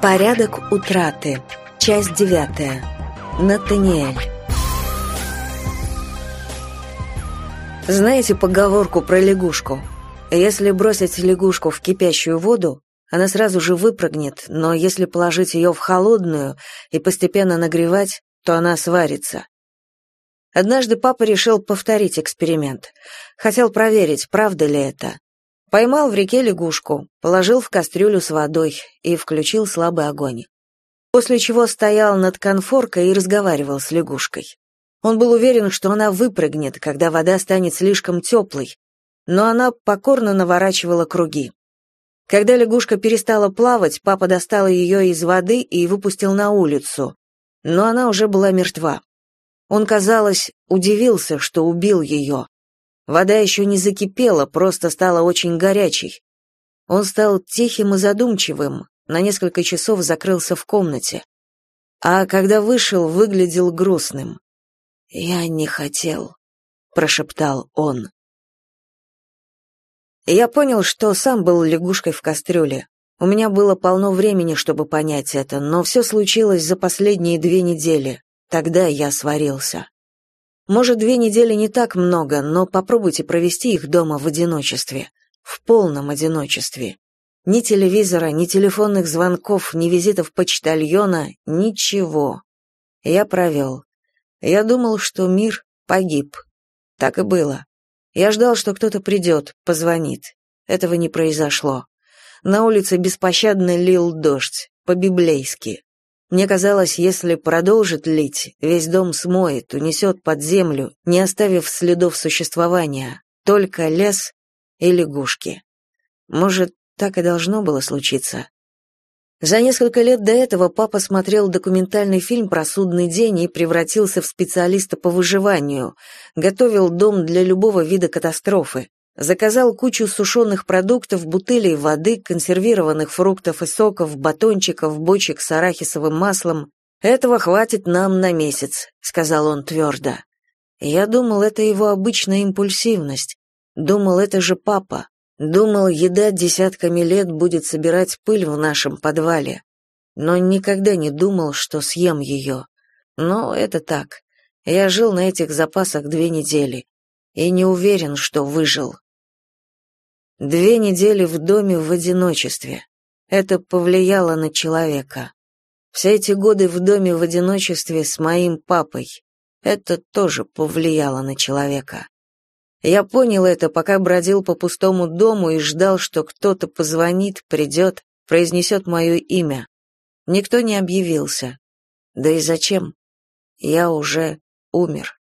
Порядок утраты. Часть девятая. Натаниэль. Знаете поговорку про лягушку? Если бросить лягушку в кипящую воду, она сразу же выпрыгнет, но если положить ее в холодную и постепенно нагревать, то она сварится. Однажды папа решил повторить эксперимент. Хотел проверить, правда ли это. Поймал в реке лягушку, положил в кастрюлю с водой и включил слабый огонь. После чего стоял над конфоркой и разговаривал с лягушкой. Он был уверен, что она выпрыгнет, когда вода станет слишком теплой, но она покорно наворачивала круги. Когда лягушка перестала плавать, папа достал ее из воды и выпустил на улицу, но она уже была мертва. Он, казалось, удивился, что убил ее. Вода еще не закипела, просто стала очень горячей. Он стал тихим и задумчивым, на несколько часов закрылся в комнате. А когда вышел, выглядел грустным. «Я не хотел», — прошептал он. Я понял, что сам был лягушкой в кастрюле. У меня было полно времени, чтобы понять это, но все случилось за последние две недели. Тогда я сварился. Может, две недели не так много, но попробуйте провести их дома в одиночестве, в полном одиночестве. Ни телевизора, ни телефонных звонков, ни визитов почтальона, ничего. Я провел. Я думал, что мир погиб. Так и было. Я ждал, что кто-то придет, позвонит. Этого не произошло. На улице беспощадно лил дождь, по-библейски. Мне казалось, если продолжит лить, весь дом смоет, унесет под землю, не оставив следов существования, только лес и лягушки. Может, так и должно было случиться. За несколько лет до этого папа смотрел документальный фильм про судный день и превратился в специалиста по выживанию, готовил дом для любого вида катастрофы, Заказал кучу сушеных продуктов, бутылей воды, консервированных фруктов и соков, батончиков, бочек с арахисовым маслом. «Этого хватит нам на месяц», — сказал он твердо. Я думал, это его обычная импульсивность. Думал, это же папа. Думал, еда десятками лет будет собирать пыль в нашем подвале. Но никогда не думал, что съем ее. Но это так. Я жил на этих запасах две недели. И не уверен, что выжил. Две недели в доме в одиночестве. Это повлияло на человека. Все эти годы в доме в одиночестве с моим папой. Это тоже повлияло на человека. Я понял это, пока бродил по пустому дому и ждал, что кто-то позвонит, придет, произнесет мое имя. Никто не объявился. Да и зачем? Я уже умер.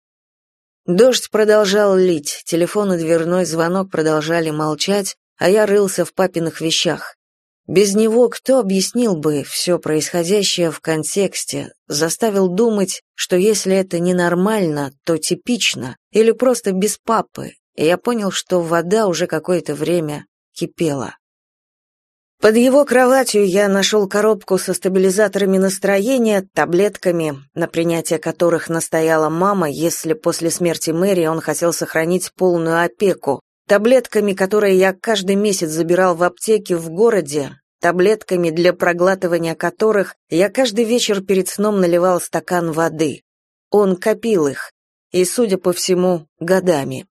Дождь продолжал лить, телефон и дверной звонок продолжали молчать, а я рылся в папиных вещах. Без него кто объяснил бы все происходящее в контексте, заставил думать, что если это ненормально, то типично, или просто без папы, и я понял, что вода уже какое-то время кипела. Под его кроватью я нашел коробку со стабилизаторами настроения, таблетками, на принятие которых настояла мама, если после смерти Мэри он хотел сохранить полную опеку, таблетками, которые я каждый месяц забирал в аптеке в городе, таблетками, для проглатывания которых я каждый вечер перед сном наливал стакан воды. Он копил их, и, судя по всему, годами.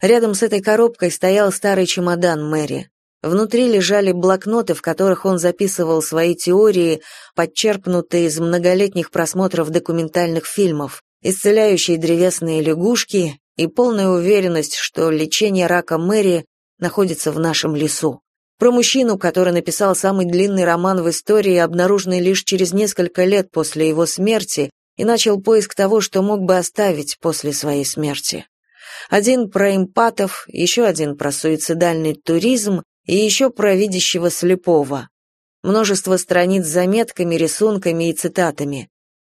Рядом с этой коробкой стоял старый чемодан Мэри. Внутри лежали блокноты, в которых он записывал свои теории, подчерпнутые из многолетних просмотров документальных фильмов, исцеляющие древесные лягушки и полная уверенность, что лечение рака Мэри находится в нашем лесу. Про мужчину, который написал самый длинный роман в истории, обнаруженный лишь через несколько лет после его смерти, и начал поиск того, что мог бы оставить после своей смерти. Один про эмпатов, еще один про суицидальный туризм, и еще про видящего слепого. Множество страниц с заметками, рисунками и цитатами.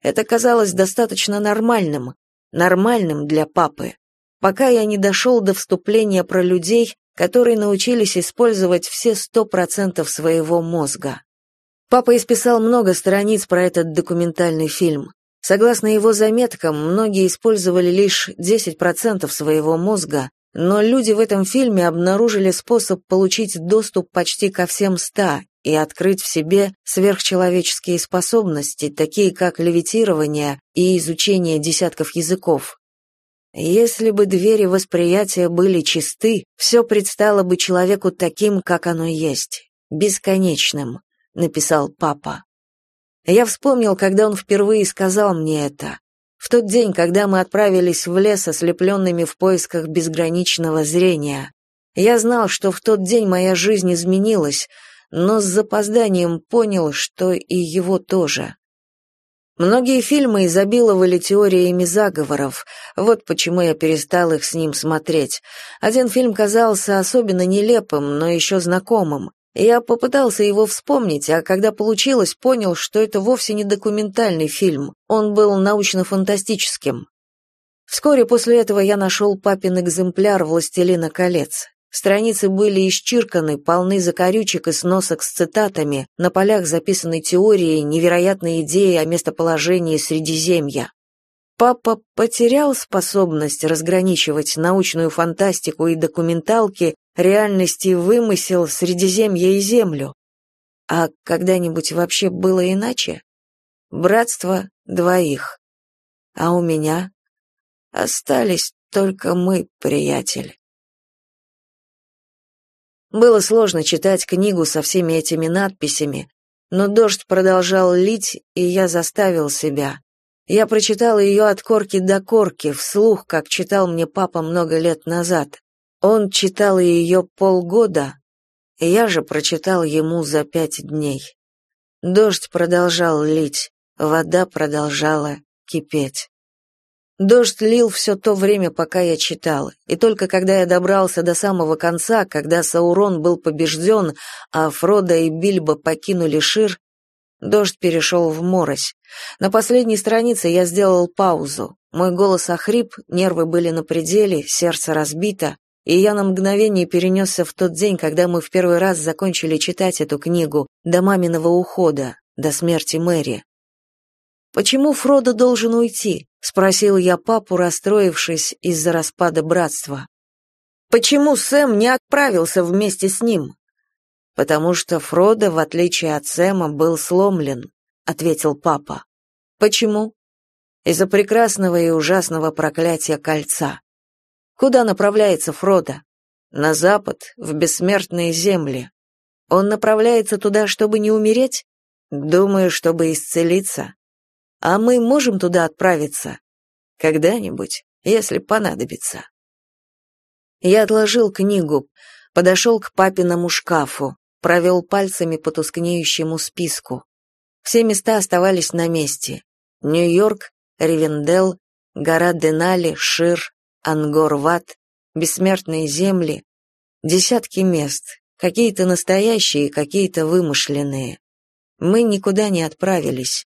Это казалось достаточно нормальным, нормальным для папы, пока я не дошел до вступления про людей, которые научились использовать все сто процентов своего мозга. Папа исписал много страниц про этот документальный фильм. Согласно его заметкам, многие использовали лишь 10% своего мозга, но люди в этом фильме обнаружили способ получить доступ почти ко всем ста и открыть в себе сверхчеловеческие способности, такие как левитирование и изучение десятков языков. Если бы двери восприятия были чисты, все предстало бы человеку таким, как оно есть, бесконечным, написал папа. Я вспомнил, когда он впервые сказал мне это. В тот день, когда мы отправились в лес, ослепленными в поисках безграничного зрения. Я знал, что в тот день моя жизнь изменилась, но с запозданием понял, что и его тоже. Многие фильмы изобиловали теориями заговоров, вот почему я перестал их с ним смотреть. Один фильм казался особенно нелепым, но еще знакомым. Я попытался его вспомнить, а когда получилось, понял, что это вовсе не документальный фильм, он был научно-фантастическим. Вскоре после этого я нашел папин экземпляр «Властелина колец». Страницы были исчирканы, полны закорючек и сносок с цитатами, на полях записаны теории, невероятные идеи о местоположении Средиземья. Папа потерял способность разграничивать научную фантастику и документалки, реальность и вымысел Средиземья и Землю. А когда-нибудь вообще было иначе? Братство двоих. А у меня остались только мы, приятель. Было сложно читать книгу со всеми этими надписями, но дождь продолжал лить, и я заставил себя. Я прочитал ее от корки до корки, вслух, как читал мне папа много лет назад. Он читал ее полгода, я же прочитал ему за пять дней. Дождь продолжал лить, вода продолжала кипеть. Дождь лил все то время, пока я читал, и только когда я добрался до самого конца, когда Саурон был побежден, а Фродо и Бильбо покинули Шир, дождь перешел в морось. На последней странице я сделал паузу. Мой голос охрип, нервы были на пределе, сердце разбито, и я на мгновение перенесся в тот день, когда мы в первый раз закончили читать эту книгу, до маминого ухода, до смерти Мэри. Почему Фродо должен уйти? спросил я папу, расстроившись из-за распада братства. Почему Сэм не отправился вместе с ним? Потому что Фродо, в отличие от Сэма, был сломлен, ответил папа. Почему? Из-за прекрасного и ужасного проклятия кольца. Куда направляется Фродо? На запад, в бессмертные земли. Он направляется туда, чтобы не умереть? Думаю, чтобы исцелиться. А мы можем туда отправиться? Когда-нибудь, если понадобится. Я отложил книгу, подошел к папиному шкафу, провел пальцами по тускнеющему списку. Все места оставались на месте. Нью-Йорк, Ривенделл, гора Денали, Шир, Ангор-Ват, бессмертные земли, десятки мест, какие-то настоящие, какие-то вымышленные. Мы никуда не отправились.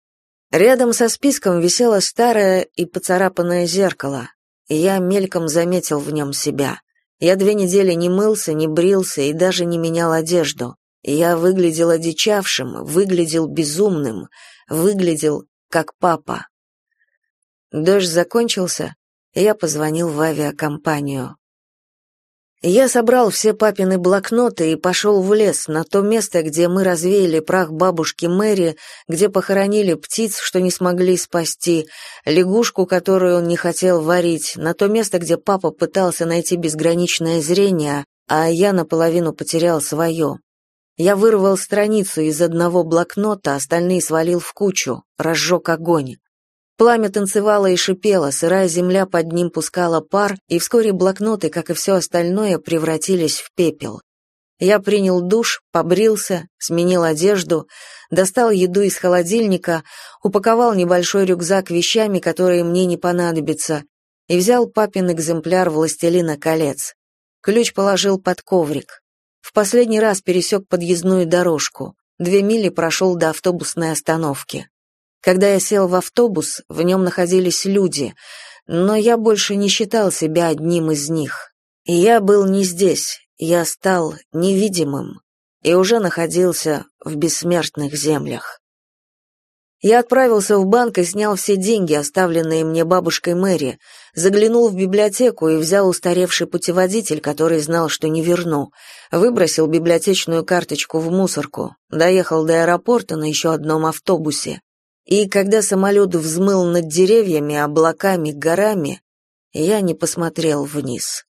Рядом со списком висело старое и поцарапанное зеркало, и я мельком заметил в нем себя. Я две недели не мылся, не брился и даже не менял одежду. Я выглядел одичавшим, выглядел безумным, выглядел как папа. Дождь закончился, я позвонил в авиакомпанию. Я собрал все папины блокноты и пошел в лес, на то место, где мы развеяли прах бабушки Мэри, где похоронили птиц, что не смогли спасти, лягушку, которую он не хотел варить, на то место, где папа пытался найти безграничное зрение, а я наполовину потерял свое. Я вырвал страницу из одного блокнота, остальные свалил в кучу, разжег огонь. Пламя танцевало и шипело, сырая земля под ним пускала пар, и вскоре блокноты, как и все остальное, превратились в пепел. Я принял душ, побрился, сменил одежду, достал еду из холодильника, упаковал небольшой рюкзак вещами, которые мне не понадобятся, и взял папин экземпляр «Властелина колец». Ключ положил под коврик. В последний раз пересек подъездную дорожку. Две мили прошел до автобусной остановки. Когда я сел в автобус, в нем находились люди, но я больше не считал себя одним из них. И я был не здесь, я стал невидимым и уже находился в бессмертных землях. Я отправился в банк и снял все деньги, оставленные мне бабушкой Мэри, заглянул в библиотеку и взял устаревший путеводитель, который знал, что не верну, выбросил библиотечную карточку в мусорку, доехал до аэропорта на еще одном автобусе. И когда самолет взмыл над деревьями, облаками, горами, я не посмотрел вниз.